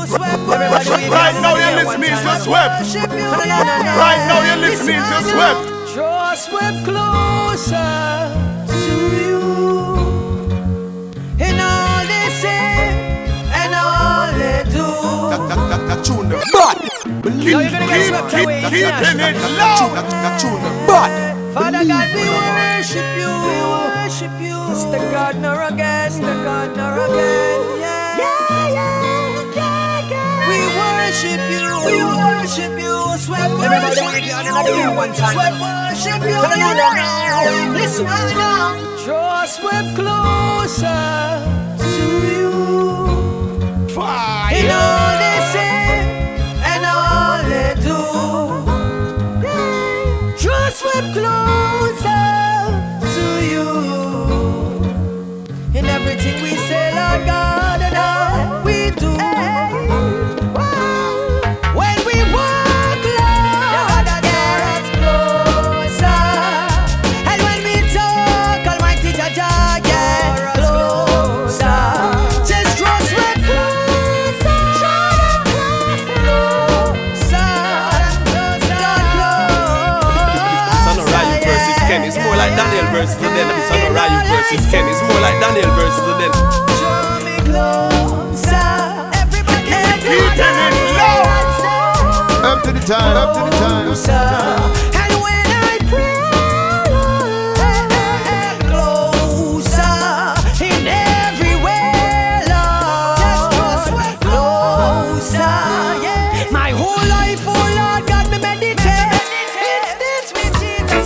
Right now you're listening to Swept. Right now you're listening to Swept. Draw Swept closer to you. In all they say and all they do. That, that, that, that tune them Keep, Now you're keep, swept keep, away. keeping it That, low. that, that tune them bad Father God, we worship you, we worship you. Mr. Gardner again, Mr. Gardner again, yeah. Yeah, worship you, worship you. Sweat worship you, again one time. Sweat worship you. Come on now. Listen now. Draw sweat closer to you. In all they say and all they do. Draw sweat closer to you. In everything we Ken. It's more like Daniel versus the den. It's Son of Ryu versus Ken. It's more like Daniel versus the den. Keeping it low. Up to the time, up to the time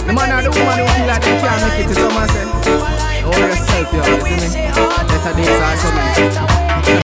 The man or the woman who feel like they can't make it to someone say, oh, Hold yourself, yo, you feel me? Better days are coming.